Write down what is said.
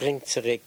springt zurück.